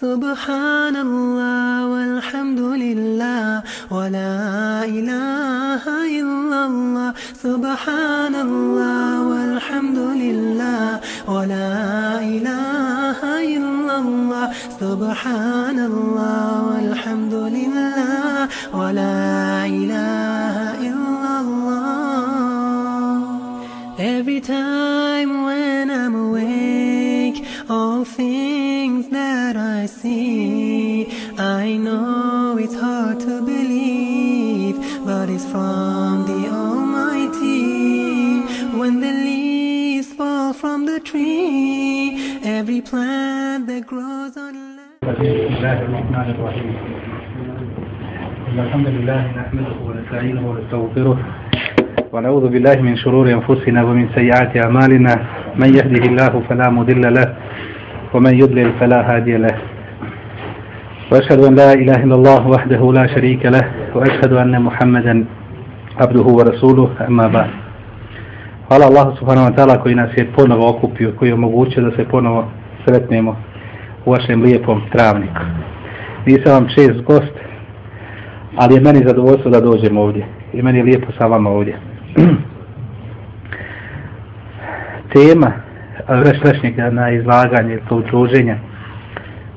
سبحان الله والحمد لله ولا إله إلا الله سبحان الله والحمد لله ولا إله إلا الله سبحان الله والحمد لله ولا إله إلا الله Every time when I'm awake all things that I see I know it's hard to believe but it's from the Almighty. When the leaves fall from the tree every plant that grows on land. الحمد لله نحمده ونستعينه ونستغفره ونعوذ بالله من شرور أنفسنا ومن سيئات أعمالنا من يهده الله فلا مضل له ومن يضلل فلا هادي له وأشهد أن لا إله إلا الله وحده لا شريك له وأشهد أن محمدا عبده ورسوله أما بعد Hvala Allahu subhanahu wa ta'ala koji nas je ponovo okupio, koji je omogućio da se ponovo sretnemo u vašem lijepom travniku. Nisam vam čest gost, ali je meni zadovoljstvo da dođem ovdje. I meni je lijepo sa vama ovdje. Tema vrešlešnjeg na izlaganje, to druženja,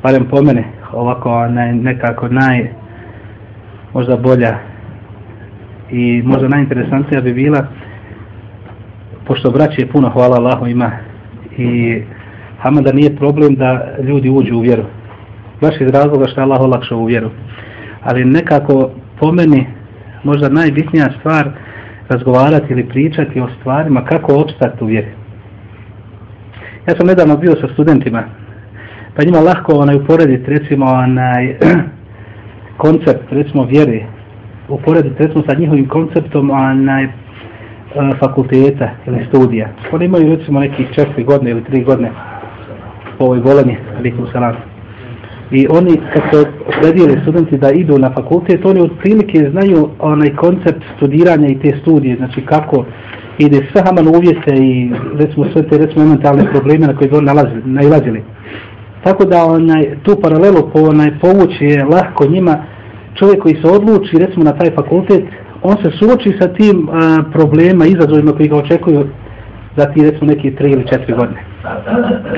barem po mene, ovako naj, nekako naj, možda bolja i možda najinteresantnija bi bila, pošto braće puno, hvala Allahu, ima i Hama da nije problem da ljudi uđu u vjeru. Baš iz razloga što je Allah olakšao u vjeru. Ali nekako po meni možda najbitnija stvar razgovarati ili pričati o stvarima kako opstati u vjeri. Ja sam nedavno bio sa studentima pa njima lahko onaj uporediti recimo onaj koncept recimo vjeri uporediti recimo sa njihovim konceptom onaj e, fakulteta ili studija. Oni imaju recimo nekih četiri godine ili tri godine po ovoj bolani, alikum salam. I oni, kad se odredili studenti da idu na fakultet, oni otprilike znaju onaj koncept studiranja i te studije, znači kako ide sve haman uvjete i recimo sve te recimo mentalne probleme na koje bi oni nalazili. Tako da onaj, tu paralelu po, onaj, povući je lahko njima, čovjek koji se odluči recimo na taj fakultet, on se suoči sa tim a, problema, izazovima koji ga očekuju za ti recimo neki tri ili četiri godine.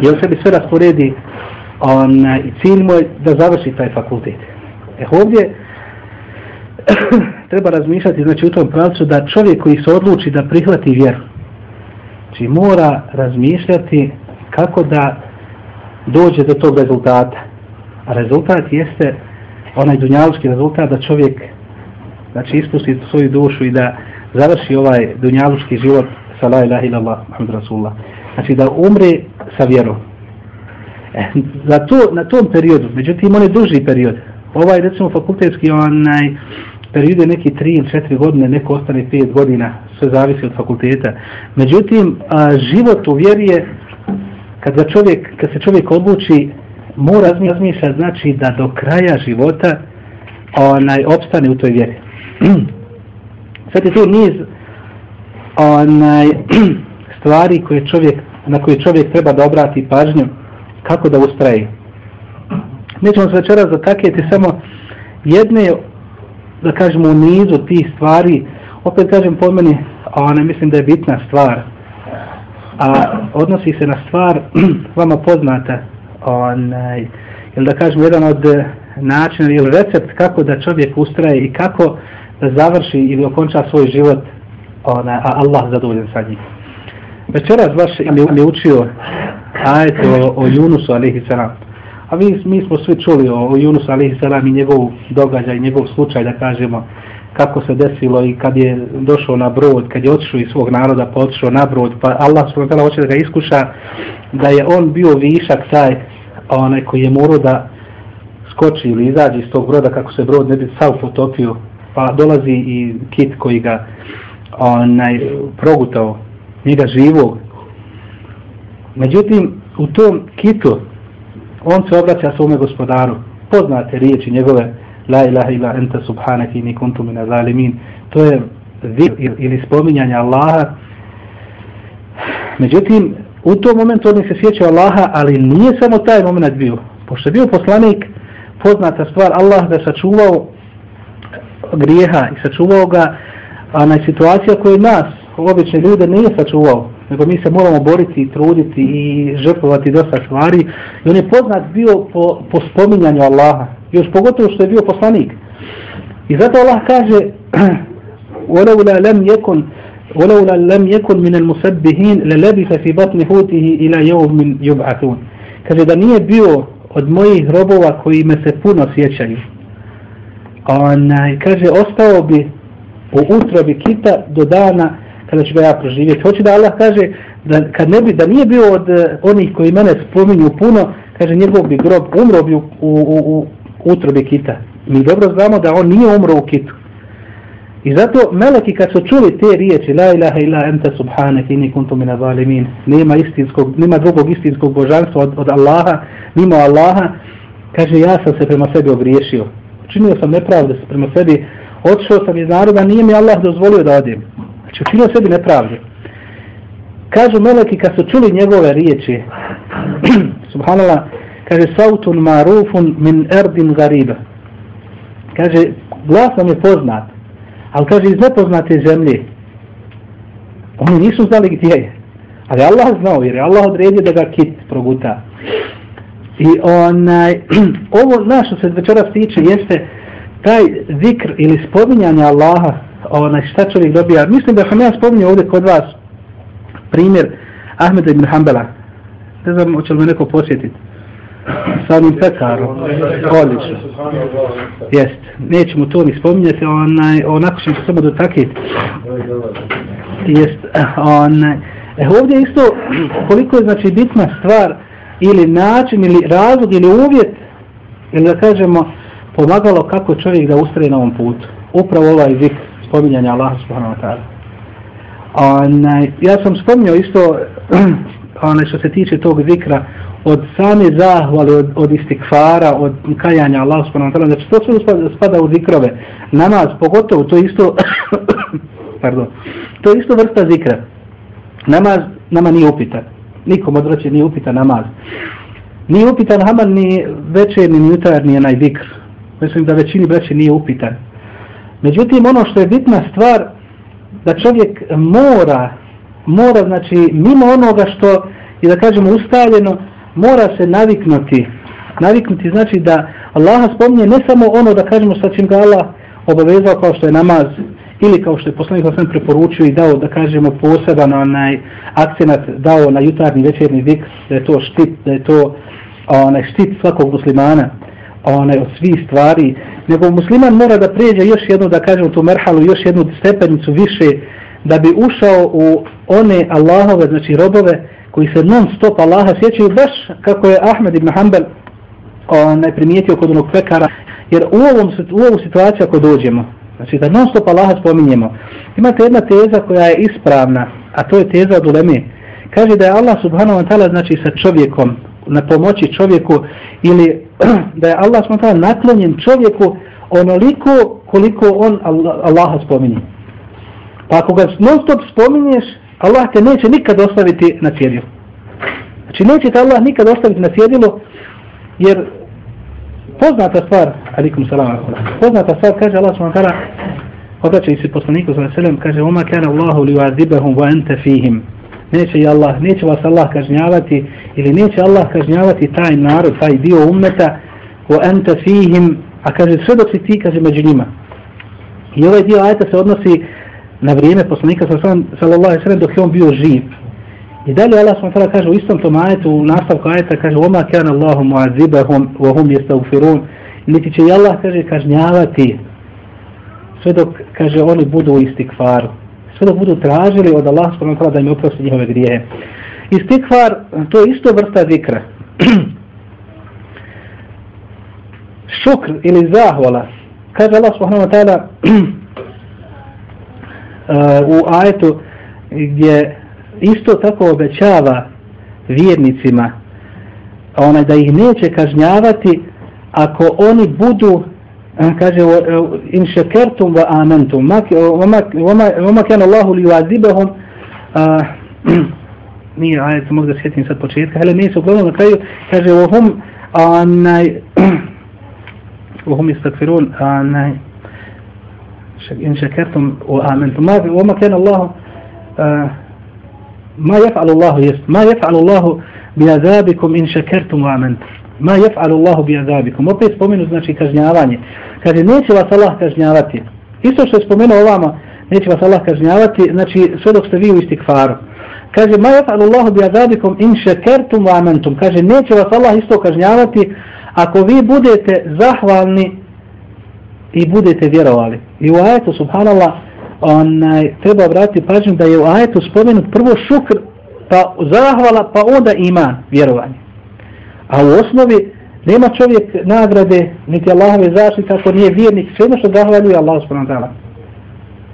I on sebi sve rasporedi on, i cilj mu je da završi taj fakultet. E ovdje treba razmišljati znači u tom pravcu da čovjek koji se odluči da prihvati vjeru znači mora razmišljati kako da dođe do tog rezultata. A rezultat jeste onaj dunjalučki rezultat da čovjek znači ispusti svoju dušu i da završi ovaj dunjalučki život sa la ilaha illallah Muhammed Rasulullah. Znači da umre sa vjerom. E, za to, na tom periodu, međutim on je duži period. Ovaj recimo fakultetski onaj periode neki 3 ili 4 godine, neko ostane 5 godina, sve zavisi od fakulteta. Međutim, a, život u vjeri je kad, ga čovjek, kad se čovjek odluči mora razmišlja znači da do kraja života onaj opstane u toj vjeri. Sad je tu niz onaj, stvari koje čovjek, na koje čovjek treba da obrati pažnju kako da ustraje. Nećemo se večeras zatakjeti samo jedne, da kažemo, u nizu tih stvari, opet kažem po meni, ona mislim da je bitna stvar, a odnosi se na stvar vama poznata, onaj, ili da kažem, jedan od eh, načina ili recept kako da čovjek ustraje i kako da završi ili okonča svoj život ona, a Allah zadovoljen sa njim. Večeras baš ili, mi učio ajete o, o Junusu alihi salam. A mi, mi smo svi čuli o, o Junusu alihi salam i njegov događaj, njegov slučaj da kažemo kako se desilo i kad je došao na brod, kad je otišao iz svog naroda pa otišao na brod, pa Allah s.w.t. hoće da ga iskuša da je on bio višak taj onaj koji je morao da skoči ili izađe iz tog broda kako se brod ne bi sav potopio pa dolazi i kit koji ga onaj progutao njega živog. Međutim, u tom kitu on se obraća svome gospodaru. Poznate riječi njegove La ilaha ila enta subhanaki ni kuntu mina zalimin. To je vir ili spominjanje Allaha. Međutim, u tom momentu on se sjeća Allaha, ali nije samo taj moment bio. Pošto je bio poslanik, poznata stvar, Allah da sačuvao grijeha i sačuvao ga, a na situacija koju nas, obične ljude, nije sačuvao, nego mi se moramo boriti i truditi i žrtvovati dosta stvari. I on je poznat bio po, po spominjanju Allaha, još pogotovo što je bio poslanik. I zato Allah kaže وَلَوْلَا لَمْ يَكُنْ وَلَوْلَا لَمْ يَكُنْ مِنَ الْمُسَبِّهِينَ لَلَبِثَ فِي بَطْنِ هُوتِهِ إِلَى يَوْمٍ يُبْعَثُونَ Kaže da nije bio od mojih robova koji me se puno sjećaju. Onaj, kaže, ostao bi u utrobi kita do dana kada ću ga ja proživjeti. Hoću da Allah kaže da, kad ne bi, da nije bio od eh, onih koji mene spominju puno, kaže njegov bi grob umro bi u, u, u, u utrobi kita. Mi dobro znamo da on nije umro u kitu. I zato meleki kad su čuli te riječi La ilaha illa ente subhanak inni kuntu mina zalimin nema, istinskog, nema drugog istinskog božanstva od, od Allaha mimo Allaha kaže ja sam se prema sebi ogriješio učinio sam nepravde prema sebi otišao sam iz naroda nije mi Allah dozvolio da odem znači učinio sebi nepravde kažu meleki kad su čuli njegove riječi subhanallah kaže sautun marufun min erdin gariba. Kaže glas nam je poznat ali kaže iz nepoznate zemlje oni nisu znali gdje je. Ali Allah znao jer je Allah odredio da ga kit proguta. I onaj ovo našto se večeras tiče jeste taj zikr ili spominjanje Allaha onaj šta čovjek dobija mislim da sam ja spominjao ovdje kod vas primjer Ahmeda ibn Hanbala ne znam hoće li me neko posjetiti sa onim pekarom. Odlično. Jest. Nećemo to ni spominjati, onaj, onako ćemo se samo dotakiti. Jest. Onaj. E, ovdje isto koliko je znači bitna stvar ili način ili razlog ili uvjet ili da kažemo pomagalo kako čovjek da ustraje na ovom putu. Upravo ovaj zikr spominjanja Allaha subhanahu wa ta'ala. Onaj, ja sam spominjao isto onaj, što se tiče tog zikra od same zahvale, od, od istikfara, od kajanja Allah subhanahu wa ta'ala, znači to sve spada, spada u zikrove. Namaz, pogotovo, to isto, pardon, to je isto vrsta zikra. Namaz nama nije upitan. Nikom od nije upitan namaz. Nije upitan haman ni večerni, ni jutarni, onaj zikr. Mislim da većini braće nije upitan. Međutim, ono što je bitna stvar, da čovjek mora, mora, znači, mimo onoga što je, da kažemo, ustaljeno, mora se naviknuti. Naviknuti znači da Allaha spominje ne samo ono da kažemo sa čim ga Allah obavezao kao što je namaz ili kao što je poslanik sam preporučio i dao da kažemo poseban onaj akcenat dao na jutarnji večerni vik da je to štit, da je to onaj štit svakog muslimana onaj od svih stvari nego musliman mora da pređe još jednu da kažem, tu merhalu još jednu stepenicu više da bi ušao u one Allahove znači robove koji se non stop Allaha sjećaju baš kako je Ahmed ibn Hanbel onaj primijetio kod onog pekara. Jer u, ovom, u ovu situaciju ako dođemo znači da non stop Allaha spominjemo imate jedna teza koja je ispravna a to je teza od uleme. Kaže da je Allah subhanahu wa ta'ala znači sa čovjekom na pomoći čovjeku ili da je Allah subhanahu wa naklonjen čovjeku onoliko koliko on Allaha spominje pa ako ga non stop spominješ Allah te neće nikad ostaviti na cjedilu. Znači neće te Allah nikad ostaviti na cjedilu, jer poznata stvar, alikum salam, poznata stvar, kaže Allah subhanahu wa ta'ala, se poslaniku sallallahu alejhi kaže oma kana Allahu li yu'adhibahum wa anta fihim neće i Allah neće vas Allah kažnjavati ili neće Allah kažnjavati taj narod taj dio ummeta wa anta fihim a kaže sve dok si ti kaže među njima i ovaj dio ajeta se odnosi na vrijeme poslanika sallallahu alejhi ve sellem dok je on bio živ. I dalje Allah subhanahu kaže u istom tom ajetu u nastavku ajeta kaže: "Oma kana Allahu mu'azibahum wa hum yastaghfirun." Niti će Allah kaže kažnjavati sve dok kaže oni budu u istikfaru. Sve dok budu tražili od Allah subhanahu da im oprosti njihove grijehe. Istikvar, to je isto vrsta zikra. Šukr ili zahvala. Kaže Allah subhanahu wa ta'ala uh, u ajetu gdje isto tako obećava vjernicima onaj da ih neće kažnjavati ako oni budu أن كاجي إن شكرتم وآمنتم. وما وما وما كان الله ليعذبهم. آه، ني آية مقدس شهتين سات بوشيت كهلا ني سكرون وهم آناي وهم يستغفرون آناي إن شكرتم وآمنتم. ما وما كان الله آه، ما يفعل الله يس ما يفعل الله بعذابكم إن شكرتم وآمنتم. Ma jef'alu Allahu bi azabikum. Opet spomenu znači kažnjavanje. Kaže neće vas Allah kažnjavati. Isto što je spomenuo ovama neće vas Allah kažnjavati znači sve dok ste vi u istikfaru. Kaže ma jef'alu Allahu bi azabikum in šekertum wa amentum kaže neće vas Allah isto kažnjavati ako vi budete zahvalni i budete vjerovali. I u ajetu, subhanallah, onaj, treba obratiti pažnju da je u ajetu spomenut prvo šukr, pa zahvala, pa onda iman, vjerovanje. A u osnovi nema čovjek nagrade, niti Allahove zaštite, ako nije vjernik, sve jedno što zahvaljuje Allah subhanahu wa ta'ala.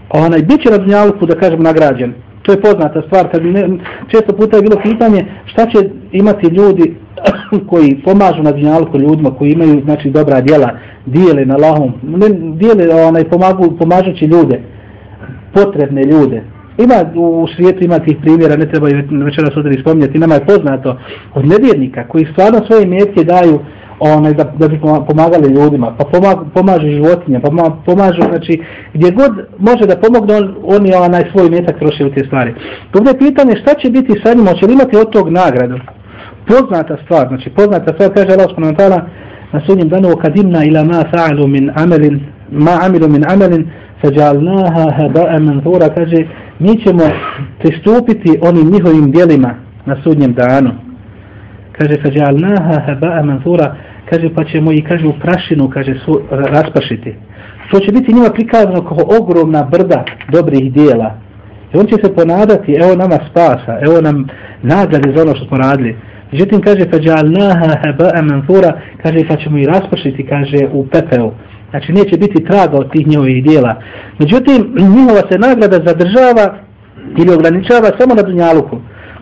Onaj, bit će na dunjalku, da kažem, nagrađen. To je poznata stvar. Kad ne, često puta je bilo pitanje šta će imati ljudi koji pomažu na dunjalku ljudima, koji imaju znači dobra djela, dijele na lahom, ne, dijele, onaj, pomagu, pomažući ljude, potrebne ljude. Ima u svijetu ima tih primjera, ne treba večeras odredi spominjati, nama je poznato od nevjernika koji stvarno svoje mjetke daju onaj, da, da bi pomagali ljudima, pa pomažu, pomažu životinje, pa pomažu, znači, gdje god može da pomogne, on, on je onaj svoj metak troši u te stvari. Ovdje je pitanje šta će biti sa njim, hoće li imati od tog nagradu? Poznata stvar, znači poznata stvar, kaže Allah subhanahu na sudnjem danu kadimna ila ma fa'alu min amelin ma amilu min amelin fajalnaha haba'a manthura kaže mi ćemo pristupiti onim njihovim djelima na sudnjem danu. Kaže fajalnaha haba'a manthura kaže pa ćemo i kaže u prašinu kaže su, raspašiti. To će biti njima prikazano kao ogromna brda dobrih dijela. I on će se ponadati evo nama spasa evo nam nagrade za ono što smo radili. Međutim, kaže, fađalnaha haba'a manthura, kaže, pa ćemo i raspršiti, kaže, u pepeo. Znači, neće biti traga od tih njihovih dijela. Međutim, njihova se nagrada zadržava ili ograničava samo na dunjaluku.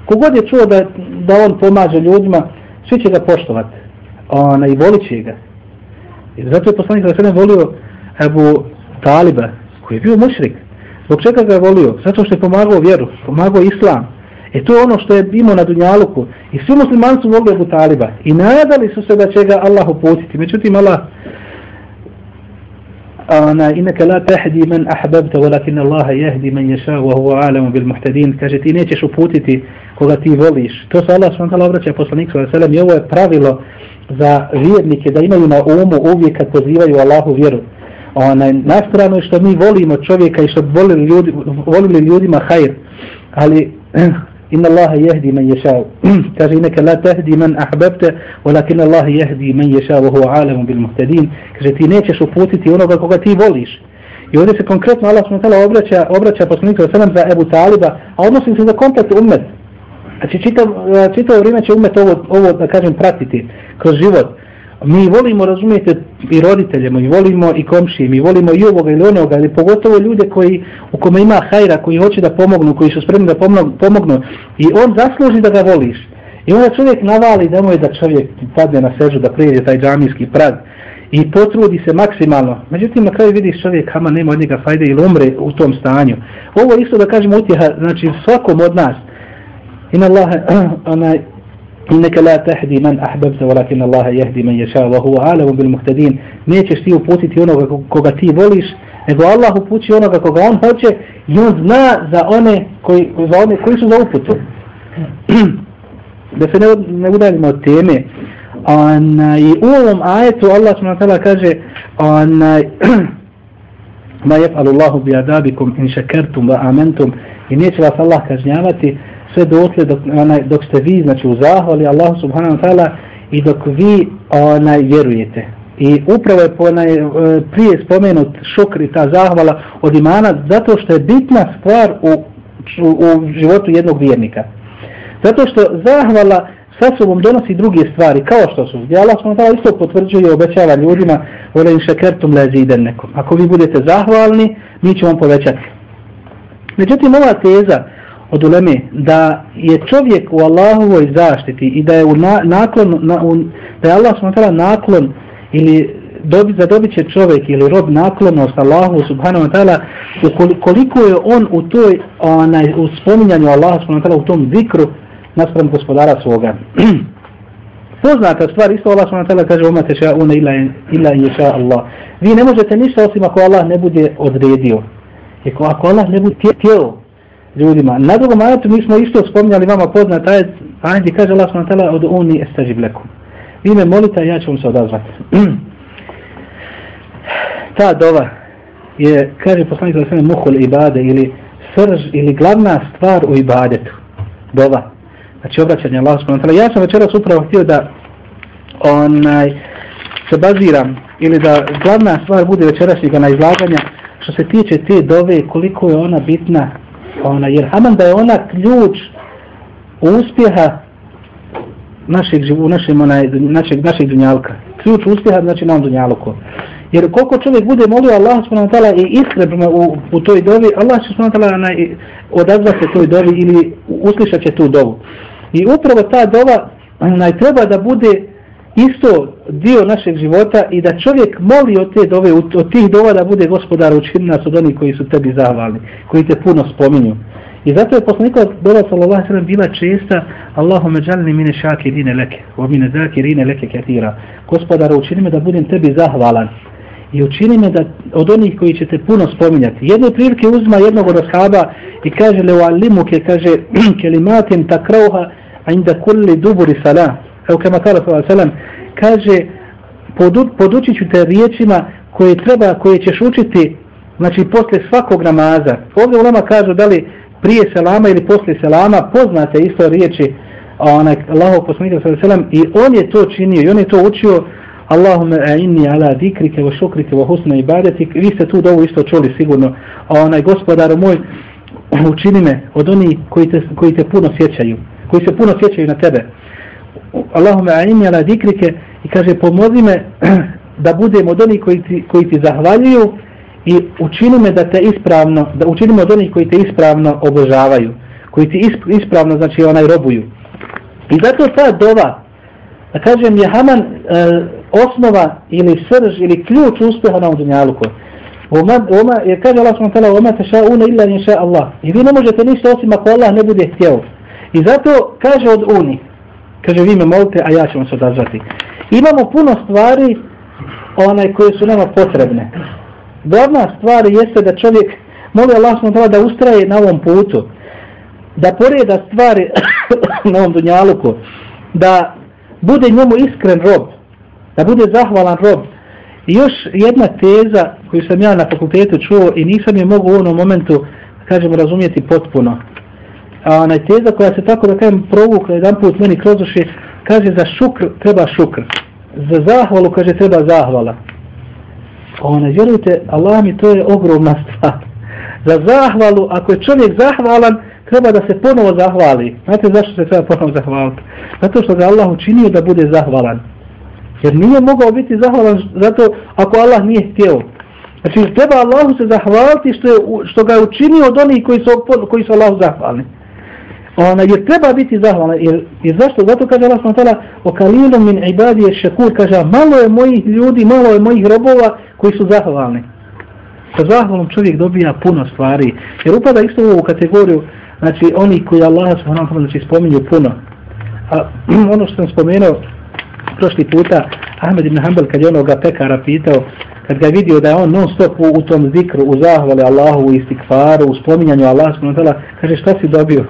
Kogod je čuo da, da on pomaže ljudima, svi će ga poštovati. Ona, I volit će ga. I zato je poslanik da se volio Ebu Taliba, koji je bio mušrik. Zbog čega ga je volio? Zato što je pomagao vjeru, pomagao islam. E to je ono što je imao na Dunjaluku. I svi muslimani su mogli Ebu Taliba. I nadali su se da će ga Allah uputiti. Međutim, Allah ona, inaka la tahdi man ahbabta walakin Allah yahdi man yasha wa huwa alam bil muhtadin kaže ti nećeš uputiti koga ti voliš. To se Allah subhanahu obraća poslaniku sallallahu alejhi ve sellem i ovo je pravilo za vjernike da imaju na umu uvijek kad pozivaju Allahu vjeru. Ona na stranu što mi volimo čovjeka i što volili ljudi volili ljudima hajr ali إن الله يهدي من يشاء kaže إنك لا تهدي من أحببت ولكن الله يهدي من يشاء وهو عالم بالمهتدين kaže ti nećeš uputiti onoga koga ti voliš I ovdje se konkretno Allah s.w.t. obraća, obraća poslanika sallam za Ebu Taliba, a odnosi se za komplet umet. Znači čitav, čitav vrijeme će umet ovo, ovo, da kažem, pratiti kroz život. Mi volimo, razumijete, i roditelje, mi volimo i komšije, mi volimo i ovoga ili onoga, ali pogotovo ljude koji, u kome ima hajra, koji hoće da pomognu, koji su spremni da pomognu, i on zasluži da ga voliš. I onda čovjek navali da mu je da čovjek padne na sežu, da prijeđe taj džamijski prag i potrudi se maksimalno. Međutim, na kraju vidiš čovjek, kama nema od njega fajde ili umre u tom stanju. Ovo isto da kažemo utjeha, znači svakom od nas. Ina Allah, onaj, Inneke la tahdi man ahbabta, walakin Allahe jehdi man ješa, wa huwa alemu bil muhtedin. Nećeš ti uputiti onoga koga ti voliš, nego Allah upući onoga koga on hoće i on zna za one koji, za one koji su za uputu. da se ne, ne udaljimo od teme, Ana, i u ovom ajetu Allah s.w.t. kaže Ana, ma jef'alu Allahu bi adabikum in šakertum va amentum i neće vas Allah kažnjavati sve dotle dok, onaj, dok ste vi znači u zahvali Allahu subhanahu wa ta'ala i dok vi onaj vjerujete. I upravo je onaj, e, prije spomenut šukr i ta zahvala od imana zato što je bitna stvar u, u, u životu jednog vjernika. Zato što zahvala sa sobom donosi druge stvari, kao što su. Gdje Allah smo isto potvrđuje i obećava ljudima vole in šekertum leziden nekom. Ako vi budete zahvalni, mi ćemo povećati. Međutim, ova teza, od uleme da je čovjek u Allahovoj zaštiti i da je u na, naklon na, u, da je Allah subhanahu naklon ili dobi, zadobit će čovjek ili rob naklonost Allahu subhanahu wa ta'ala koliko je on u toj onaj, u spominjanju Allaha subhanahu wa ta'ala u tom zikru naspram gospodara svoga poznata stvar, isto Allah subhanahu wa ta'ala kaže umate ša'una illa, ila ješa Allah. Vi ne možete ništa osim ako Allah ne bude odredio. Ako Allah ne bude tijelo ljudima. Na drugom ajetu mi smo isto spominjali vama poznat ajet, ajet gdje kaže Allah subhanahu wa od uni estažib lekum. Vi me molite, ja ću vam se odazvati. Ta dova je, kaže poslanik za sve muhul ibade ili srž ili glavna stvar u ibadetu. Dova. Znači obraćanje Allah subhanahu wa. Ja sam večeras upravo htio da onaj, se baziram ili da glavna stvar bude večerašnjega na izlaganja što se tiče te dove koliko je ona bitna ona, jer haman da je ona ključ uspjeha našeg živu, našeg, onaj, našeg, našeg dunjalka. Ključ uspjeha znači nam dunjaluku. Jer koliko čovjek bude molio Allah subhanahu wa ta'ala i iskren u, u toj dovi, Allah subhanahu wa ta'ala odazva se toj dovi ili uslišat će tu dovu. I upravo ta dova onaj, treba da bude isto dio našeg života i da čovjek moli od te dove, od tih dova da bude gospodar učini nas od onih koji su tebi zahvalni, koji te puno spominju. I zato je poslanikova dova sallallahu sallam bila česta Allahume džalni mine šaki dine leke, o mine zaki rine leke ketira. Gospodara učini me da budem tebi zahvalan i učini me da od onih koji će te puno spominjati. Jedne prilike uzma jednog od ashaba i kaže le alimuke, kaže kelimatim takrauha inda kulli duburi salah Evo kama kala sallallahu sallam, kaže podu, podučit ću te riječima koje treba, koje ćeš učiti znači posle svakog namaza. Ovdje u lama kažu da li prije selama ili posle selama poznate isto riječi onaj Allahov poslanik sallallahu i on je to činio i on je to učio Allahumma a'inni ala zikrike wa šukrike wa husna ibadetik. Vi ste tu dovu isto čuli sigurno. Onaj gospodaru moj, učini me od onih koji te, koji te puno sjećaju. Koji se puno sjećaju na tebe. Allahume a'ini ala dikrike i kaže pomozi me da budem od onih koji ti, koji ti zahvaljuju i učini me da te ispravno, da učinimo od onih koji te ispravno obožavaju, koji ti ispravno znači onaj robuju. I zato ta dova, da kažem, je Haman e, osnova ili srž ili ključ uspjeha na dunjaluku. Oma, oma, jer kaže Allah subhanahu ta'ala, oma teša una illa inša Allah. I vi ne možete ništa osim ako Allah ne bude htjeo. I zato kaže od uni, Kaže, vi me molite, a ja ću vam se odazvati. Imamo puno stvari onaj koje su nama potrebne. Glavna stvar jeste da čovjek moli Allah smo da ustraje na ovom putu, da poreda stvari na ovom dunjaluku, da bude njemu iskren rob, da bude zahvalan rob. I još jedna teza koju sam ja na fakultetu čuo i nisam je mogu u onom momentu, kažemo, razumijeti potpuno a ona teza koja se tako da kažem provukla jedan put meni kroz uši, kaže za šukr treba šukr. Za zahvalu kaže treba zahvala. Ona, vjerujte, Allah mi to je ogromna stvar. Za zahvalu, ako je čovjek zahvalan, treba da se ponovo zahvali. Znate zašto se treba ponovo zahvaliti? Zato što ga Allah učinio da bude zahvalan. Jer nije mogao biti zahvalan zato ako Allah nije htio. Znači treba Allahu se zahvaliti što, je, što ga je učinio od onih koji su, koji su Allahu zahvalni ona je treba biti zahvalna jer, jer zašto? Zato kaže Allah subhanahu wa o kalilom min ibadi je kaže malo je mojih ljudi, malo je mojih robova koji su zahvalni. Sa zahvalom čovjek dobija puno stvari jer upada isto u ovu kategoriju znači oni koji Allah subhanahu wa znači, spominju puno. A ono što sam spomenuo prošli puta Ahmed ibn Hanbal kad je onoga pekara pitao kad ga vidio da je on non stop u, u tom zikru, u zahvali Allahu, u istikfaru, u spominjanju Allah subhanahu wa kaže šta si dobio?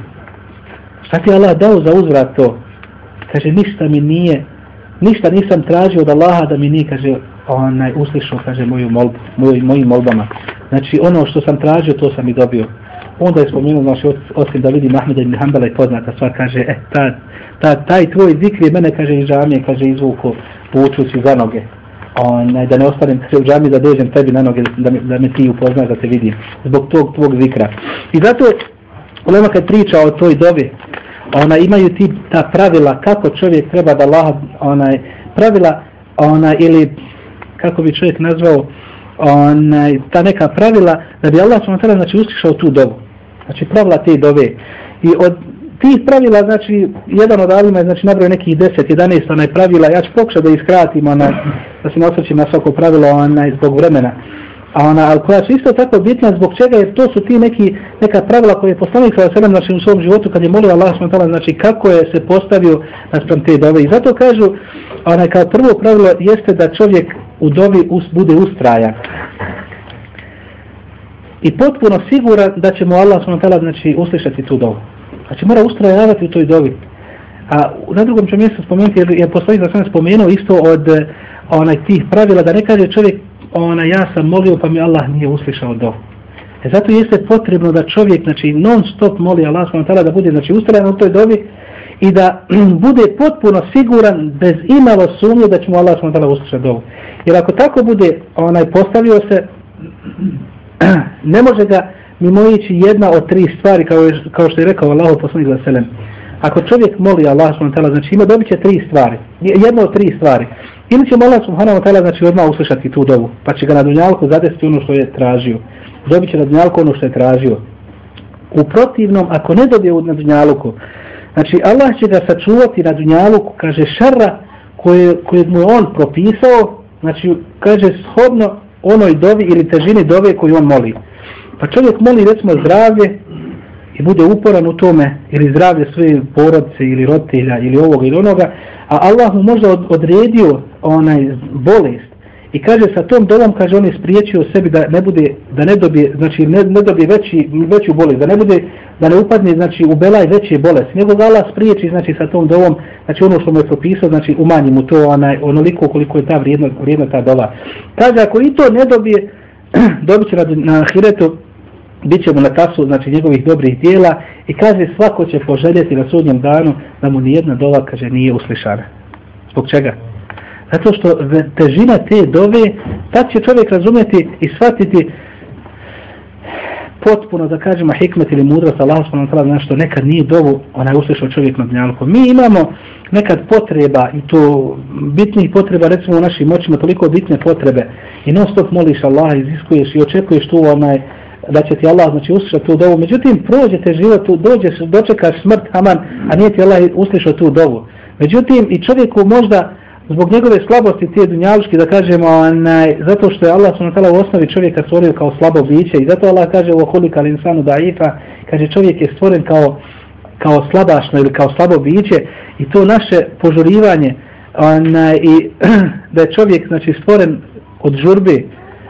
Šta ti Allah dao za uzvrat to? Kaže, ništa mi nije, ništa nisam tražio od Allaha da mi nije, kaže, onaj, uslišao, kaže, moju molbu, moj, mojim molbama. Znači, ono što sam tražio, to sam i dobio. Onda je spomenuo, znači, osim da vidim Ahmeda ibn Hanbala i poznata stvar, kaže, e, ta, ta, taj tvoj zikri mene, kaže, iz džamije, kaže, izvuku, vučući za noge. Onaj, da ne ostanem, kaže, u džamiji da dežem tebi na noge, da, me, da me ti upoznaš, da te vidim. Zbog tog tvog zikra. I zato, Ulema kad priča o toj dobi, ona imaju ti ta pravila kako čovjek treba da Allah onaj pravila ona ili kako bi čovjek nazvao onaj ta neka pravila da bi Allah subhanahu znači uslišao tu dovu. znači pravila te dove. I od tih pravila znači jedan od alima je znači nabrao nekih 10 11 onaj pravila. Ja ću pokušati da iskratim ona da se ne na svako pravilo onaj zbog vremena a ona, ali koja su isto tako bitna zbog čega, jer to su ti neki, neka pravila koje je poslanik sa sedem znači, u svom životu kad je molio Allah s.w.t. znači kako je se postavio naspram te dove. I zato kažu, ona, kao prvo pravilo jeste da čovjek u dovi us, bude ustrajan. I potpuno siguran da će mu Allah s.w.t. znači uslišati tu dovu. Znači mora ustrajavati u toj dovi. A na drugom ću mjestu spomenuti, jer je poslanik sa spomenuo isto od eh, onaj tih pravila da ne kaže čovjek Pa ona ja sam molio pa mi Allah nije uslišao do. E zato jeste potrebno da čovjek znači non stop moli Allah subhanahu da bude znači ustrajan u toj dobi i da bude potpuno siguran bez imalo sumnje da će mu Allah subhanahu uslišati do. Jer ako tako bude onaj postavio se ne može ga mimoići jedna od tri stvari kao, je, kao što je rekao Allah poslanik za. Ako čovjek moli Allah subhanahu znači ima dobit će tri stvari. Jedno od tri stvari. Ili će Allah subhanahu wa ta'ala znači odmah uslišati tu dovu, pa će ga na dunjalku zadesiti ono što je tražio. Dobit će na dunjalku ono što je tražio. U protivnom, ako ne dobije na dunjalku, znači Allah će ga sačuvati na dunjalku, kaže šarra koje, koje mu on propisao, znači kaže shodno onoj dovi ili težini dove koju on moli. Pa čovjek moli recimo zdravlje i bude uporan u tome ili zdravlje svoje porodce ili roditelja ili ovoga ili onoga, a Allah mu možda odredio onaj bolest. I kaže sa tom dovom kaže on je spriječio sebi da ne bude da ne dobije znači ne, ne dobije veći veću bolest da ne bude da ne upadne znači u belaj veće bolesti. Nego ga Allah spriječi znači sa tom dovom znači ono što mu je propisao znači umanji mu to onaj onoliko koliko je ta vrijedna vrijedna ta dova kaže ako i to ne dobije dobit će na, na ahiretu bit će mu na kasu znači njegovih dobrih dijela i kaže svako će poželjeti na sudnjem danu da mu nijedna dova kaže nije uslišana zbog čega? Zato što težina te dove, tak će čovjek razumjeti i shvatiti potpuno, da kažemo, hikmet ili mudrost Allah subhanahu wa ta'ala, znači nešto nekad nije dovu, onaj uslišao čovjek na dnjalku. Mi imamo nekad potreba i to bitnih potreba, recimo u našim očima, toliko bitne potrebe i non stop moliš Allah, iziskuješ i očekuješ tu onaj, da će ti Allah znači uslišati tu dovu. Međutim, prođe te život, dođeš, dočekaš smrt, aman, a nije ti Allah uslišao tu dovu. Međutim, i čovjeku možda zbog njegove slabosti te dunjaluški da kažemo, onaj, zato što je Allah s.w.t. u osnovi čovjeka stvorio kao slabo biće i zato Allah kaže u oholika insanu daifa, kaže čovjek je stvoren kao, kao slabašno ili kao slabo biće i to naše požurivanje onaj, i da je čovjek znači, stvoren od žurbe,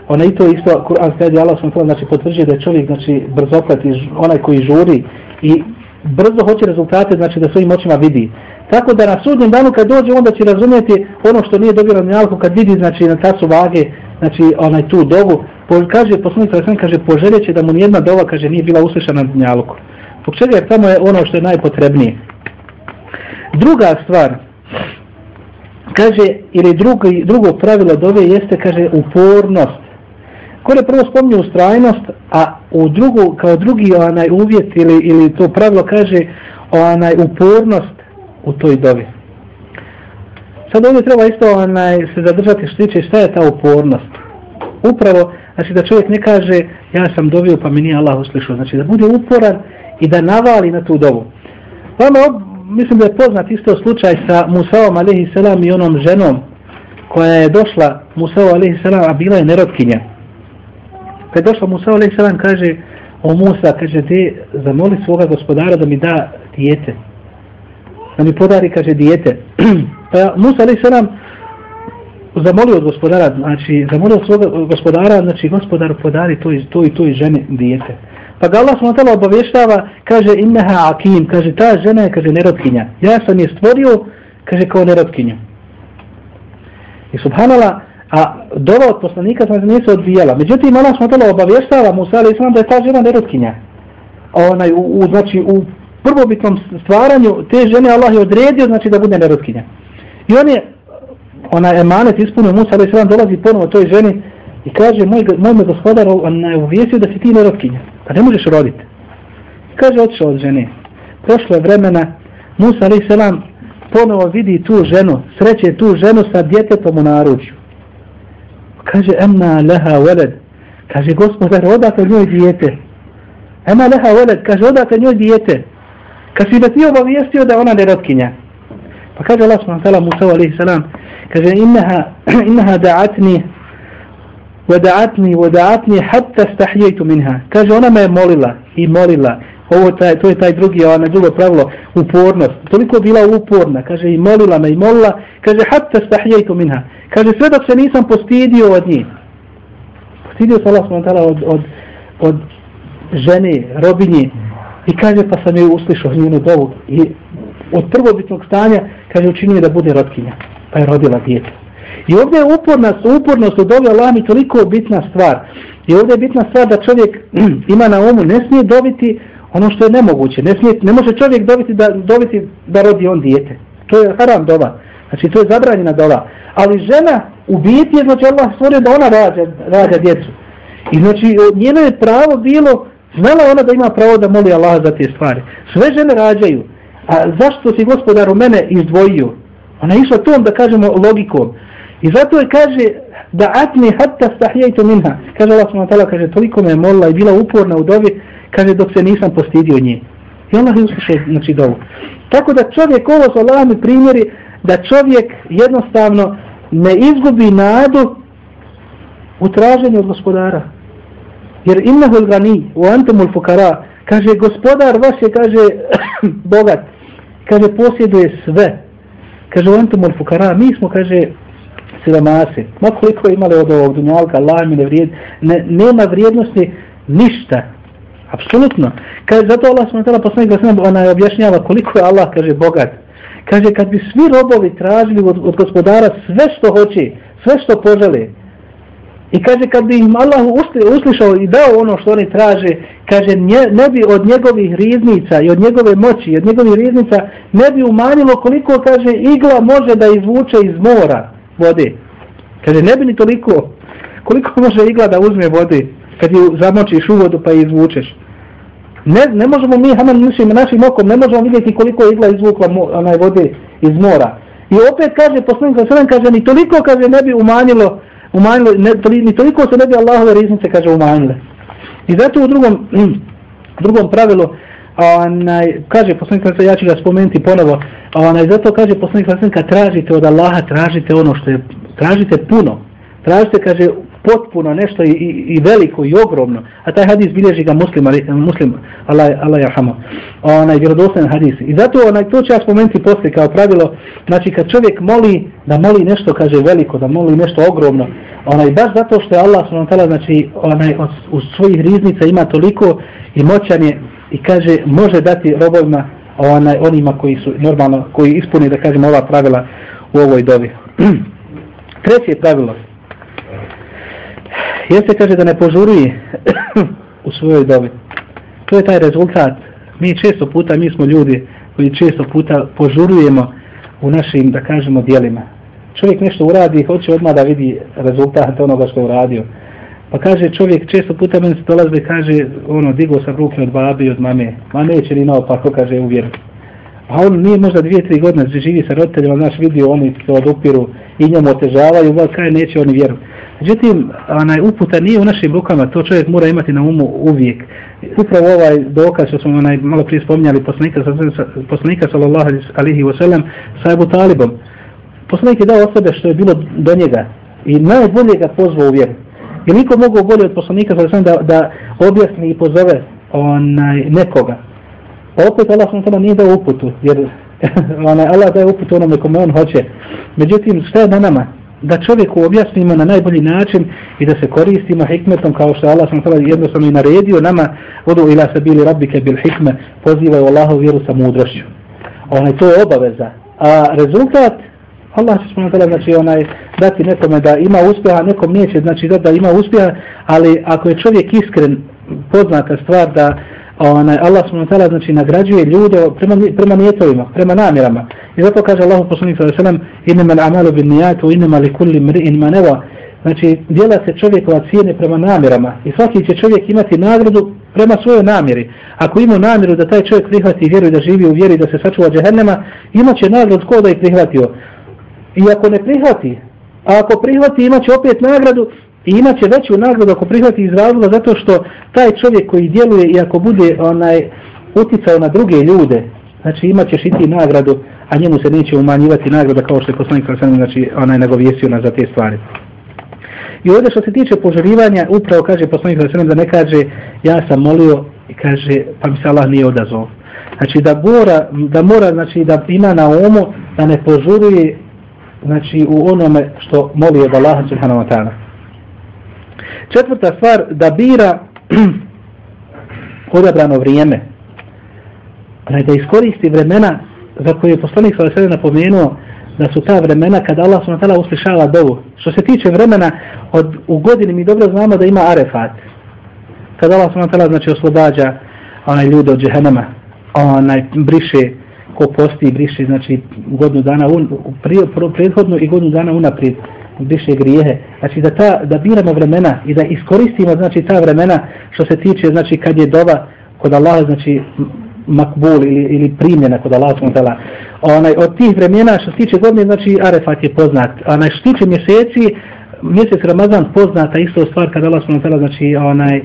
ona i to isto, Kur'an kaže Allah sam znači potvrđuje da je čovjek znači, brzoplet, onaj koji žuri i brzo hoće rezultate, znači da svojim očima vidi. Tako da na sudnjem danu kad dođe onda će razumjeti ono što nije dobio na dunjalku kad vidi znači na tasu vage znači onaj tu dovu po, kaže poslanik sam kaže poželjeće da mu nijedna dova kaže nije bila uslišana na dunjalku. Zbog čega je tamo je ono što je najpotrebnije. Druga stvar kaže ili drugi, drugo pravilo dove jeste kaže upornost. Kore prvo spomnje ustrajnost, a u drugu, kao drugi onaj uvjet ili, ili to pravilo kaže onaj upornost u toj dobi. Sad ovdje treba isto onaj, se zadržati što tiče šta je ta upornost. Upravo, znači da čovjek ne kaže ja sam dobio pa mi nije Allah uslišao. Znači da bude uporan i da navali na tu dobu. Vama, mislim da je poznat isto slučaj sa Musaom a.s. i onom ženom koja je došla Musao a.s. a bila je nerotkinja. Kad je došla Musao a.s. kaže o Musa, kaže de, zamoli svoga gospodara da mi da dijete da mi podari, kaže, dijete. pa Musa alaih sallam zamolio od gospodara, znači, zamolio od svoga gospodara, znači, gospodar podari to i to i to i žene dijete. Pa ga Allah s.w.t. obavještava, kaže, inneha akim, kaže, ta žena je, kaže, nerotkinja. Ja sam je stvorio, kaže, kao nerotkinju. I subhanallah, a dova od poslanika sam se nije se odbijala. Međutim, Allah s.w.t. obavještava Musa ali islam da je ta žena nerotkinja. Onaj, u, u, znači, u prvobitnom stvaranju te žene Allah je odredio znači da bude nerotkinja. I on je ona emanet ispunio Musa ali islam dolazi ponovo toj ženi i kaže moj, moj me gospodar onaj, je uvijesio da si ti nerotkinja. Pa ne možeš roditi. Kaže otišao od žene. Prošlo je vremena Musa ali islam ponovo vidi tu ženu, sreće tu ženu sa djetetom u naručju. Kaže emna leha veled. Kaže gospodar odakle njoj dijete. Ema leha veled. Kaže odakle njoj dijete. Kad si da ti obavijestio da ona nerotkinja. Pa kaže Allah subhanahu wa ta'ala Musa alaihi salam, kaže innaha, innaha da'atni ودعتني ودعتني حتى استحييت منها kaže ona me molila i molila ovo taj, to je taj drugi ona drugo pravilo upornost. Toliko bila uporna kaže i molila me i molila kaže hatta stahijajtu minha. Kaže sve dok se nisam postidio od nje postidio se Allah od, od, od žene, robinje. I kaže pa sam je uslišao njenu dovu. I od prvobitnog stanja kaže učinio da bude rodkinja pa je rodila djete i ovdje je upornost, upornost u ove Allah mi toliko bitna stvar. I ovdje je bitna stvar da čovjek ima na umu ne smije dobiti ono što je nemoguće ne, smije, ne može čovjek dobiti da, dobiti da rodi on dijete to je haram dova znači to je zabranjena dova ali žena u biti je znači Allah stvorio da ona rađa, rađa djecu i znači njeno je pravo bilo Znala ona da ima pravo da moli Allah za te stvari. Sve žene rađaju. A zašto si gospodar u mene izdvojio? Ona je išla tom da kažemo logikom. I zato je kaže da atni hatta stahijajtu minha. Kaže Allah s.w.t. kaže toliko me je molila i bila uporna u dobi kaže dok se nisam postidio nje. I Allah je uslišao znači dovu. Tako da čovjek ovo su Allah primjeri da čovjek jednostavno ne izgubi nadu u traženju od gospodara. Jer innahul gani u antumul fukara kaže gospodar vaš je kaže bogat kaže posjeduje sve kaže u antumul fukara mi smo kaže siromasi. ma koliko imali od ovog dunjalka Allah mi ne vrijed ne, nema vrijednosti ništa apsolutno kaže zato Allah s.w.t. poslanik da ona objašnjava koliko je Allah kaže bogat kaže kad bi svi robovi tražili od, od gospodara sve što hoće sve što požele I kaže kad bi im Allah uslišao i dao ono što oni traže, kaže nje, ne bi od njegovih riznica i od njegove moći, od njegovih riznica ne bi umanjilo koliko kaže igla može da izvuče iz mora vode. Kaže ne bi ni toliko koliko može igla da uzme vode kad ju zamočiš u vodu pa izvučeš. Ne, ne možemo mi haman našim, našim okom, ne možemo vidjeti koliko igla izvukla mo, onaj vode iz mora. I opet kaže, poslanik sa kaže, ni toliko kaže ne bi umanjilo umanjilo, ne, toli, ni toliko se ne bi Allahove riznice, kaže, umanjile. I zato u drugom, mm, drugom pravilu, onaj, kaže poslanik sa ja ću ga spomenuti ponovo, onaj, zato kaže poslanik sa kad tražite od Allaha, tražite ono što je, tražite puno, tražite, kaže, potpuno nešto i, i, i veliko i ogromno. A taj hadis bilježi ga muslim, muslim Allah, Allah jahamo. Onaj vjerodostan hadis. I zato onaj, to ću ja spomenuti poslije kao pravilo. Znači kad čovjek moli, da moli nešto kaže veliko, da moli nešto ogromno. Onaj, baš zato što je Allah tala, znači, onaj, od, u svojih riznica ima toliko i moćan je i kaže može dati robovima onaj, onima koji su normalno, koji ispuni da kažemo ova pravila u ovoj dobi. Treće pravilo jeste kaže da ne požuruje u svojoj dobi. To je taj rezultat. Mi često puta, mi smo ljudi koji često puta požurujemo u našim, da kažemo, dijelima. Čovjek nešto uradi i hoće odmah da vidi rezultat onoga što je uradio. Pa kaže čovjek, često puta meni se dolaze kaže, ono, digo sam ruke od babi i od mame. Ma neće ni naopako, kaže, uvjer. A on nije možda dvije, tri godine živi sa roditeljima, naš vidio, oni se odupiru i njemu otežavaju, vas kaj neće oni vjeru. Međutim, onaj uputa nije u našim rukama, to čovjek mora imati na umu uvijek. Upravo ovaj dokaz što smo onaj malo prije spominjali poslanika, poslanika sallallahu alihi wasallam sa Ebu Talibom. Poslanik je dao od sebe što je bilo do njega i najbolje ga pozvao u vjeru. Je niko mogao bolje od poslanika sallallahu da, da objasni i pozove onaj nekoga. Pa opet Allah sam nije dao uputu, jer onaj, Allah daje uput onome kome on hoće. Međutim, šta je na nama? Da čovjeku objasnimo na najbolji način i da se koristimo hikmetom kao što Allah sam tada jednostavno i naredio nama vodu ila se bili rabike bil hikme pozivaju Allahu vjeru sa mudrošću. Onaj, to je obaveza. A rezultat Allah će smo tada znači onaj dati nekome da ima uspjeha, nekom neće znači da, da ima uspjeha, ali ako je čovjek iskren, poznata stvar da onaj Allah subhanahu wa ta'ala znači nagrađuje ljude prema prema nijetovima, prema namjerama. I zato kaže Allah poslanik sallallahu alejhi ve sellem: "Inna al-a'malu bin-niyyati wa inna li kulli imri'in ma nawa." Znači djela se čovjekova cijene prema namjerama i svaki će čovjek imati nagradu prema svojoj namjeri. Ako ima namjeru da taj čovjek prihvati vjeru i da živi u vjeri da se sačuva džehennema, imaće nagradu ko da je prihvatio. I ako ne prihvati, a ako prihvati imaće opet nagradu i imat će veću nagradu ako prihvati iz razloga zato što taj čovjek koji djeluje i ako bude onaj uticao na druge ljude, znači imat ćeš i ti nagradu, a njemu se neće umanjivati nagrada kao što je poslanik Hrvatsanom, znači onaj nagovijesio nas za te stvari. I ovdje što se tiče požurivanja, upravo kaže poslanik Hrvatsanom da ne kaže ja sam molio i kaže pa mi se Allah nije odazvao. Znači da mora, da mora znači da ima na umu da ne požuruje znači u onome što molio od Allaha subhanahu wa ta'ala. Četvrta stvar, da bira odabrano vrijeme. Onaj da iskoristi vremena za koje je poslanik sa sve napomenuo da su ta vremena kada Allah s.w.t. uslišava dovu. Što se tiče vremena, od, u godini mi dobro znamo da ima arefat. Kada Allah s.w.t. znači oslobađa onaj ljude od džehennema, onaj briše ko posti i briše znači godinu dana un, prije, prethodno i godinu dana unaprijed briše grijehe. Znači da, ta, da biramo vremena i da iskoristimo znači ta vremena što se tiče znači kad je dova kod Allaha znači makbul ili, ili primljena kod Allaha subhanahu Onaj od tih vremena što se tiče godine znači Arefat je poznat. Onaj što se tiče mjeseci mjesec Ramazan poznata isto stvar kad Allah subhanahu znači onaj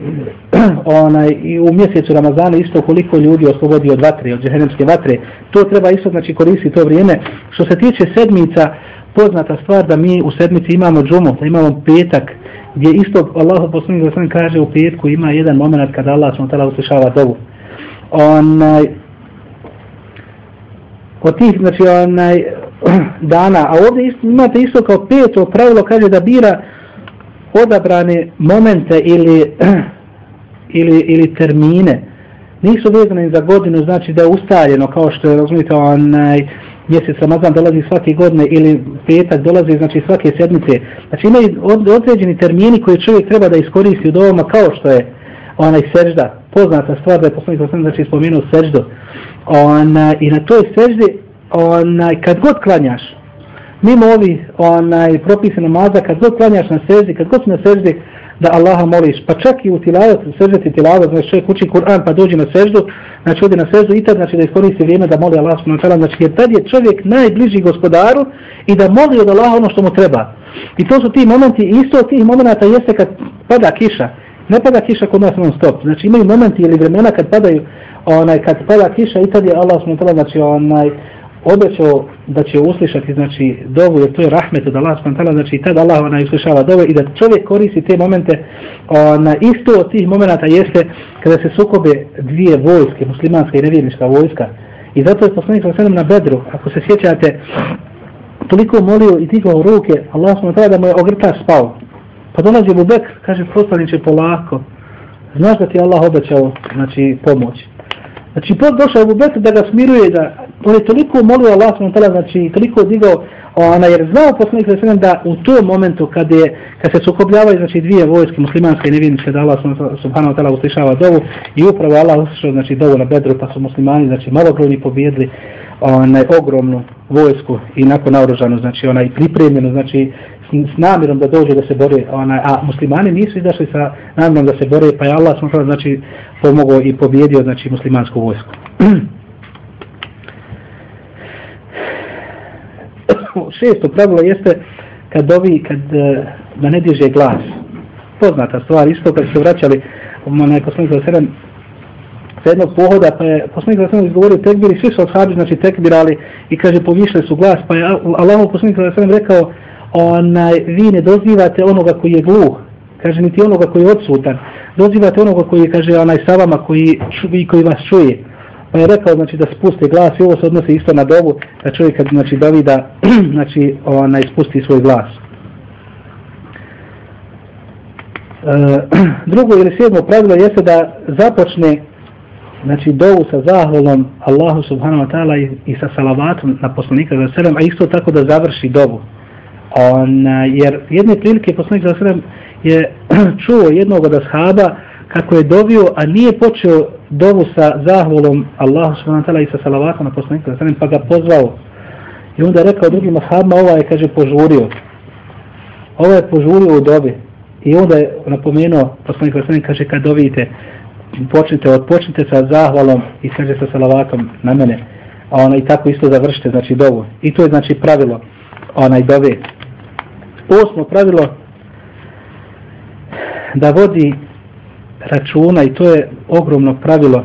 onaj, i u mjesecu Ramazana isto koliko ljudi oslobodi od vatre, od džehennemske vatre. To treba isto znači koristiti to vrijeme. Što se tiče sedmica, poznata stvar da mi u sedmici imamo džumu, da imamo petak, gdje isto Allah poslanik da kaže u petku ima jedan moment kada Allah smo tada uslišava dovu. Onaj, od tih, znači, onaj, dana, a ovdje isto, imate isto kao peto pravilo, kaže da bira odabrane momente ili, ili, ili termine nisu vezane za godinu, znači da je ustaljeno kao što je, razumijete, onaj mjesec Ramazan dolazi svake godine ili petak dolazi, znači svake sedmice. Znači imaju određeni termini koje čovjek treba da iskoristi u dovama kao što je onaj sežda, poznata stvar da je poslanik sam znači spomenuo seždu. Ona, I na toj seždi, onaj, kad god klanjaš, mimo ovi onaj propisane namaza kad god klanjaš na seždi, kad god si na seždi da Allaha moliš, pa čak i u tilavat, seždeti tilavat, znači čovjek uči Kur'an pa dođe na seždu, znači ode na seždu i tad znači da iskoristi vrijeme da moli Allah subhanahu ta'ala, znači jer tad je čovjek najbliži gospodaru i da moli od Allaha ono što mu treba. I to su ti momenti, isto od tih momenta jeste kad pada kiša, ne pada kiša kod nas non stop, znači imaju momenti ili vremena kad padaju, onaj, kad pada kiša i tad je Allah subhanahu ta'ala, znači onaj, obećao da će uslišati znači dovu jer to je rahmet od Allah subhanahu znači tad Allah ona uslišava dovu i da čovjek koristi te momente na isto od tih momenata jeste kada se sukobe dvije vojske muslimanska i nevjernička vojska. I zato je poslanik sallallahu na bedru ako se sjećate toliko molio i digao ruke Allah subhanahu da mu je ogrtač spao. Pa dolazi mu bek kaže poslaniče polako. Znaš da ti Allah obećao znači pomoć. Znači, pot došao Ebu Bekr da ga smiruje, da on je toliko molio Allah subhanahu znači toliko digao, ona, jer znao poslanik sa da u tom momentu kad, je, kad se sukobljavaju znači, dvije vojske muslimanske i nevinice da Allah subhanahu uslišava dovu i upravo Allah uslišao znači, dovu na bedru pa su muslimani znači, malobrojni pobjedili onaj ogromnu vojsku i nakon naoružanu, znači onaj pripremljenu, znači s namjerom da dođe da se bore, onaj, a muslimani nisu izašli sa namjerom da se bore, pa je Allah smo znači, pomogao i pobjedio, znači, muslimansku vojsku. Šesto pravilo jeste kad dovi, kad e, da ne diže glas. Poznata stvar, isto kad se vraćali, ono, na poslanik za sedam, sa jednog pohoda, pa je poslanik za sedam izgovorio tekbir i svi su odhađi, znači tekbirali i kaže povišli su glas, pa je Allah poslanik za sedam rekao, onaj, vi ne dozivate onoga koji je gluh, kaže niti onoga koji je odsutan, dozivate onoga koji kaže onaj sa vama koji, čuvi, koji vas čuje. Pa je rekao znači da spuste glas i ovo se odnosi isto na dobu da čovjek kad znači dovi da znači onaj spusti svoj glas. E, drugo ili sedmo pravilo jeste da započne znači dovu sa zahvalom Allahu subhanahu wa ta'ala i, i sa salavatom na poslanika za sedam, a isto tako da završi dovu. On, jer jedne prilike poslanik za je čuo jednog od ashaba kako je dovio, a nije počeo dovu sa zahvolom Allahu subhanahu wa i sa salavatom na poslanika za pa ga pozvao. I onda je rekao drugim ashabima, ova je, kaže, požurio. Ova je požurio u dobi. I onda je napomenuo, poslanik za kaže, kad dovite, počnite, odpočnite sa zahvalom i kaže sa salavatom na mene. A ona i tako isto završite, znači dovu. I to je znači pravilo onaj dove osmo pravilo da vodi računa i to je ogromno pravilo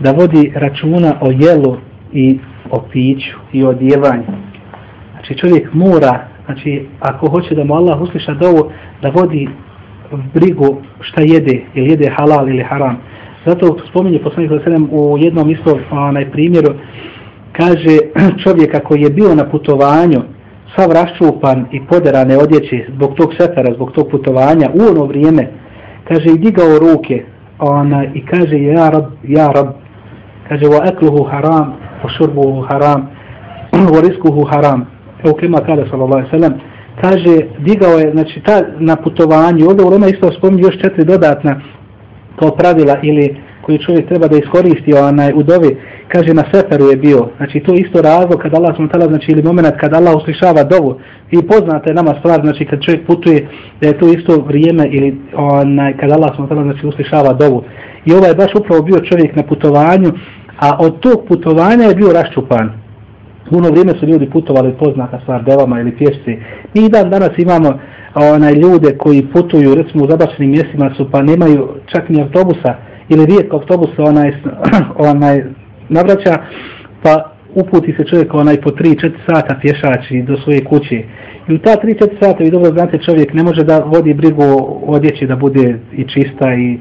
da vodi računa o jelu i o piću i o odjevanju. Znači čovjek mora znači ako hoće da mu Allah usliša dovu, da vodi brigu šta jede, ili jede halal ili haram. Zato spominje poslanik sallam u jednom isto onaj primjeru, kaže čovjeka koji je bio na putovanju, sav raščupan i poderane odjeće zbog tog setara, zbog tog putovanja u ono vrijeme, kaže i digao ruke ona, i kaže ja rab, ja rab, kaže wa ekluhu haram, wa šurbuhu haram, wa riskuhu haram, evo klima kada sallallahu sallam, kaže digao je, znači ta na putovanju, ovdje u Lema isto spominje još četiri dodatna kao pravila ili koji čovjek treba da iskoristi onaj u dovi, kaže na seferu je bio, znači to isto razlog kad Allah smo znači ili moment kad Allah uslišava dovu. I poznate nama stvar, znači kad čovjek putuje da je to isto vrijeme ili onaj kad Allah smo znači uslišava dovu. I ovaj je baš upravo bio čovjek na putovanju a od tog putovanja je bio raščupan. U ono vrijeme su ljudi putovali poznata stvar devama ili pješci. Mi dan danas imamo onaj ljude koji putuju recimo u zabačenim mjestima su pa nemaju čak ni autobusa ili rijetko autobus onaj, onaj navraća, pa uputi se čovjek onaj po 3-4 sata pješači do svoje kuće. I u ta 3-4 sata, vi dobro znate, čovjek ne može da vodi brigu o odjeći da bude i čista i,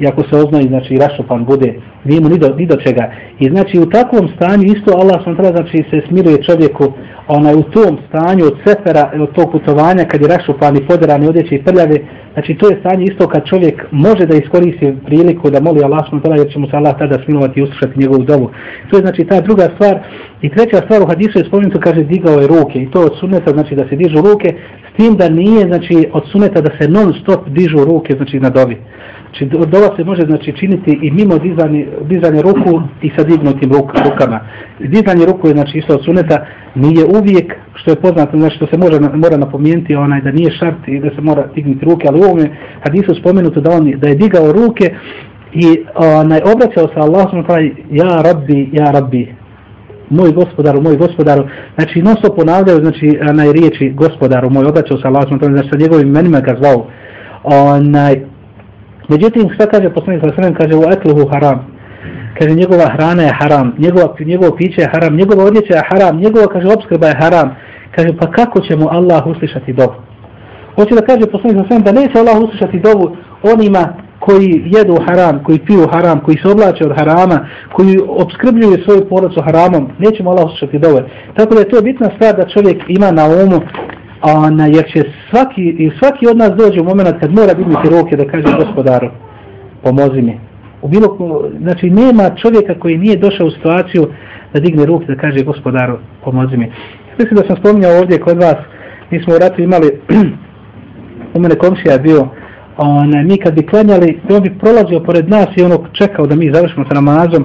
i ako se oznoji, znači i rašopan bude, nije mu ni do, ni do čega. I znači u takvom stanju isto Allah sam treba, znači se smiruje čovjeku onaj u tom stanju od sefera, od tog putovanja kad je rašopan i poderan i odjeće i prljave, Znači to je stanje isto kad čovjek može da iskoristi priliku da moli Allah što jer će mu se Allah tada smilovati i uslušati njegovu dovu. To je znači ta druga stvar. I treća stvar u hadisu je spomenuto kaže digao je ruke i to od suneta znači da se dižu ruke s tim da nije znači od suneta da se non stop dižu ruke znači na dobi. Znači dova se može znači činiti i mimo dizanje, dizanje ruku i sa dignutim ruk, rukama. Dizanje ruku je znači isto od suneta nije uvijek što je poznato znači što se može, mora napomenuti onaj da nije šart i da se mora dignuti ruke ali u ovome hadisu spomenuto da on da je digao ruke i onaj obraćao se Allahom taj ja rabbi ja rabbi moj gospodaru moj gospodaru znači non stop ponavljaju znači onaj riječi gospodaru moj obraćao se Allahom znači sa njegovim imenima ga zvao onaj Međutim, šta kaže poslanik sa sredem, kaže u etluhu haram. Kaže njegova hrana je haram, njegova, njegovo piće je haram, njegova odjeća je haram, njegova kaže obskrba je haram. Kaže pa kako će mu Allah uslišati dovu? Hoće da kaže poslanik sa sredem da neće Allah uslišati dovu onima koji jedu haram, koji piju haram, koji se oblače od harama, koji obskrbljuju svoju porodcu haramom, neće mu Allah uslišati dovu. Tako da je to bitna stvar da čovjek ima na umu ona, jer će svaki, i svaki od nas dođe u moment kad mora dignuti ruke da kaže gospodaru, pomozi mi. U bilo, znači, nema čovjeka koji nije došao u situaciju da digne ruke da kaže gospodaru, pomozi mi. Mislim da sam spominjao ovdje kod vas, mi smo u ratu imali, u mene komšija je bio, ona, mi kad bi klanjali, on bi prolazio pored nas i ono čekao da mi završimo sa namazom,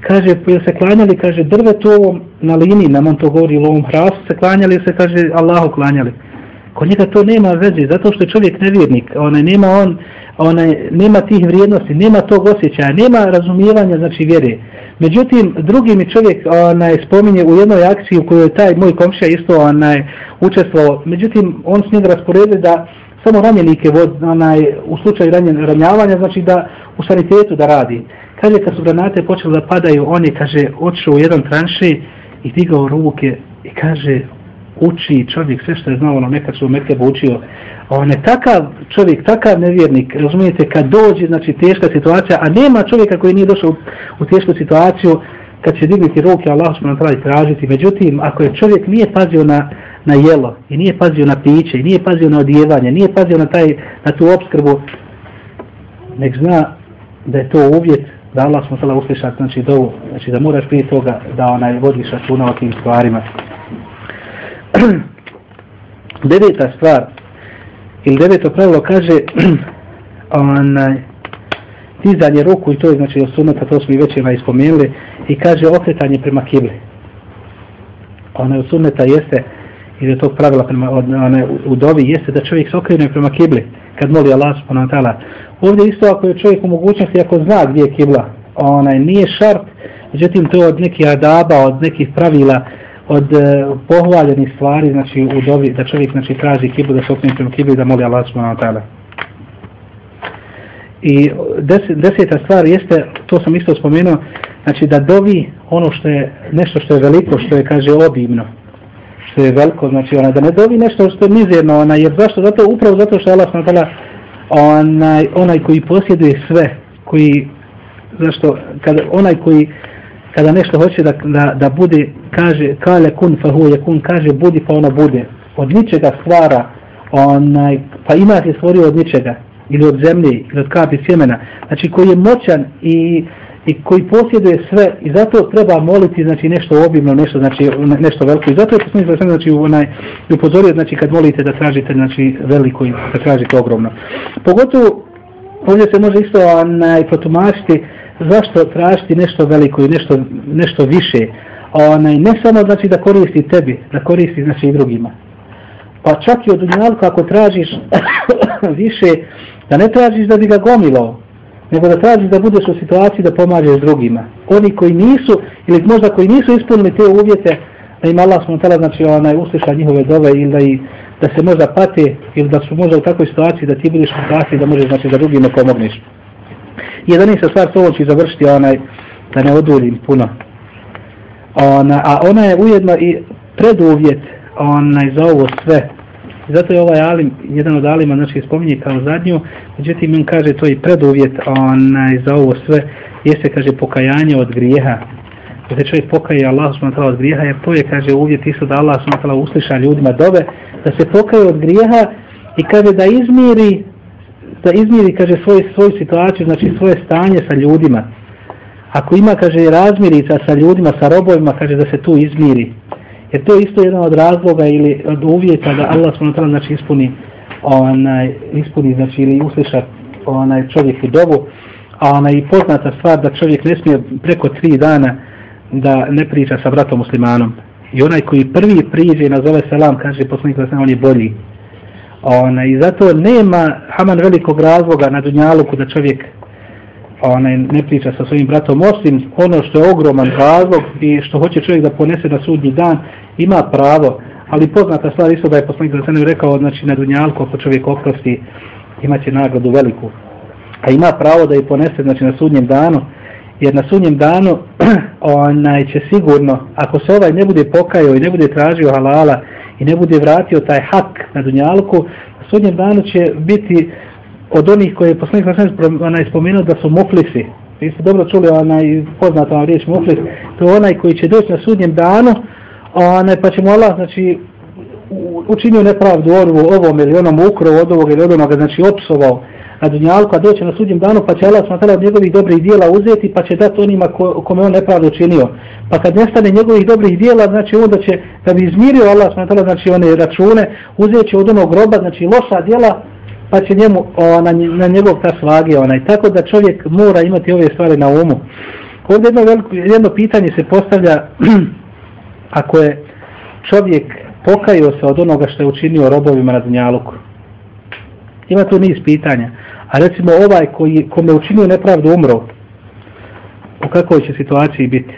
kaže, jel se klanjali, kaže, drvetu ovom na liniji, nam on to govori, u ovom hrastu se klanjali, se kaže, Allahu klanjali. Kod njega to nema veze, zato što je čovjek nevjernik, onaj, nema on, onaj, nema tih vrijednosti, nema tog osjećaja, nema razumijevanja, znači, vjere. Međutim, drugi mi čovjek onaj, spominje u jednoj akciji u kojoj je taj moj komšija isto onaj, učestvovao, međutim, on s njega rasporedi da samo ranjenike vod, onaj, u slučaju ranjen, ranjavanja, znači da u sanitetu da radi. Kaže, kad su granate počele da padaju, on je, kaže, otišao u jedan tranši i digao ruke i kaže, uči čovjek sve što je znao, ono nekad su u Mekebu učio. On je takav čovjek, takav nevjernik, razumijete, kad dođe, znači, teška situacija, a nema čovjeka koji nije došao u, u tešku situaciju, kad će dignuti ruke, Allah će nam treba tražiti. Međutim, ako je čovjek nije pazio na, na jelo, i nije pazio na piće, i nije pazio na odjevanje, nije pazio na, taj, na tu obskrbu, nek zna da je to uvjet da Allah smo sada uslišati, znači, dovu, znači da moraš prije toga da onaj vodiš računa o tim stvarima. Deveta stvar, ili deveto pravilo kaže, onaj, dizanje ruku i to je znači osunata, to smo i već ima ispomenuli, i kaže okretanje prema kibli. Ona je jeste, i da tog pravila prema, one, u dovi jeste da čovjek se okrene prema kibli kad moli Allah subhanahu wa ta'ala. Ovdje isto ako je čovjek u mogućnosti, ako zna gdje je kibla, onaj, nije šart, međutim to od nekih adaba, od nekih pravila, od e, pohvaljenih stvari, znači u dobi, da čovjek znači, traži kiblu, da se okrene prema kibli, da moli Allah subhanahu wa ta'ala. I des, deseta stvar jeste, to sam isto spomenuo, znači da dovi ono što je, nešto što je veliko, što je, kaže, obimno, što je veliko, znači ona, da ne dovi nešto što je mizerno, ona, jer zašto? Zato, upravo zato što Allah s.w.t. onaj, onaj koji posjeduje sve, koji, zašto, kada, onaj koji, kada nešto hoće da, da, da bude, kaže, kale kun fa hu je kun, kaže budi pa ona bude. Od ničega stvara, onaj, pa ima se stvorio od ničega, ili od zemlje, ili od kapi sjemena, znači koji je moćan i, i koji posjeduje sve i zato treba moliti znači nešto obimno, nešto znači nešto veliko i zato je poslanik znači, znači onaj upozorio znači kad molite da tražite znači veliko i da tražite ogromno. Pogotovo ovdje se može isto onaj protumačiti zašto tražiti nešto veliko i nešto, nešto više. Onaj, ne samo znači da koristi tebi, da koristi znači i drugima. Pa čak i od dunjalka ako tražiš više, da ne tražiš da bi ga gomilo, nego da tražiš da budeš u situaciji da pomažeš drugima. Oni koji nisu, ili možda koji nisu ispunili te uvjete, da im Allah smo tala, znači onaj, usliša njihove dove ili da, i, da se možda pate ili da su možda u takvoj situaciji da ti budeš u situaciji da možeš znači, da drugima pomogneš. I se stvar to ću završiti onaj, da ne oduljim puno. Ona, a ona je ujedno i preduvjet onaj, za ovo sve. I zato je ovaj alim, jedan od alima, znači spominje kao zadnju, međutim on kaže to je preduvjet onaj, za ovo sve, jeste kaže pokajanje od grijeha. Da se čovjek pokaje Allah subhanahu od grijeha, jer to je kaže uvjet isto da Allah subhanahu usliša ljudima dobe, da se pokaje od grijeha i kaže da izmiri da izmiri, kaže, svoj, svoj situaciju, znači svoje stanje sa ljudima. Ako ima, kaže, razmirica sa ljudima, sa robovima, kaže, da se tu izmiri. Jer to je isto jedan od razloga ili od uvjeta da Allah s.w.t. znači ispuni onaj, ispuni, znači, ili usliša onaj čovjek u dobu, a ona i poznata stvar da čovjek ne smije preko tri dana da ne priča sa bratom muslimanom. I onaj koji prvi priđe i nazove selam, kaže poslanik da on je bolji. Ona, I zato nema haman velikog razloga na Dunjaluku da čovjek Pa onaj, ne priča sa svojim bratom, osim ono što je ogroman razlog i što hoće čovjek da ponese na sudnji dan, ima pravo, ali poznata stvar isto da je poslanik za sene rekao, znači na Dunjalku ako čovjek oprosti, imaće nagradu veliku. A ima pravo da je ponese znači, na sudnjem danu, jer na sudnjem danu onaj će sigurno, ako se ovaj ne bude pokajao i ne bude tražio halala i ne bude vratio taj hak na dunjalku, na sudnjem danu će biti od onih koje je poslanik onaj spomenuo da su muflisi. Vi ste dobro čuli onaj poznata vam riječ muflis, to je onaj koji će doći na sudnjem danu, onaj, pa će mu Allah, znači, učinio nepravdu orvu ovom ili onom ukrovu od ovog ili od onoga, znači, opsovao na dunjalku, a doće na sudnjem danu, pa će Allah smatala od njegovih dobrih dijela uzeti, pa će dati onima ko, kome on nepravdu učinio. Pa kad nestane njegovih dobrih dijela, znači onda će, da bi izmirio Allah smatala, znači one račune, uzet će od onog groba, znači loša dijela, pa će njemu ona, na, njegov ta svagi onaj. Tako da čovjek mora imati ove stvari na umu. Ovdje jedno, veliko, jedno pitanje se postavlja ako je čovjek pokajao se od onoga što je učinio robovima na Dunjaluku. Ima tu niz pitanja. A recimo ovaj koji kome učinio nepravdu umro, u kakvoj će situaciji biti?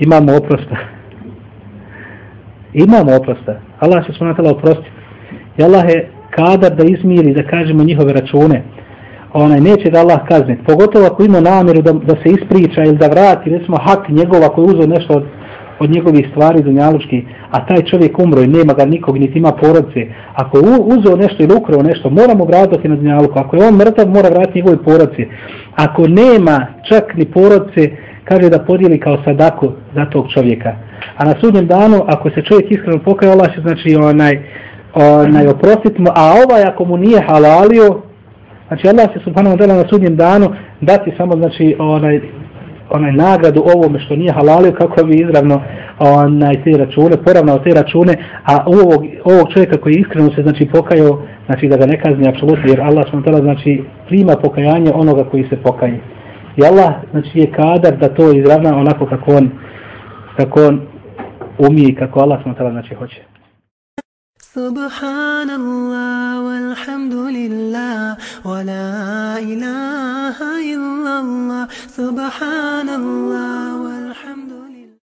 Imamo oprosta. Imamo oprosta. Allah se smutala oprosti. I Allah je kadar da izmiri, da kažemo njihove račune. Onaj neće da Allah kazniti. Pogotovo ako ima namjeru da, da se ispriča ili da vrati, recimo hak njegova koji uzeo nešto od od njegovih stvari dunjalučki, a taj čovjek umro i nema ga nikog, niti ima porodce, ako je uzeo nešto ili ukrao nešto, moramo vratiti na dunjaluku. Ako je on mrtav, mora vratiti njegove porodce. Ako nema čak ni porodce, kaže da podijeli kao sadaku za tog čovjeka. A na sudnjem danu, ako se čovjek iskreno pokaje, Allah će znači onaj, onaj oprostit mu, a ovaj ako mu nije halalio, znači Allah će subhanahu wa na sudnjem danu dati samo znači onaj onaj nagradu ovome što nije halalio kako bi izravno onaj te račune poravnao te račune a ovog ovog čovjeka koji iskreno se znači pokajao znači da ga ne kazni apsolutno jer Allah subhanahu znači prima pokajanje onoga koji se pokaje i Allah znači je kadar da to izravna onako kako on kako on umije kako Allah subhanahu znači hoće. سبحان الله والحمد لله ولا إله إلا الله سبحان الله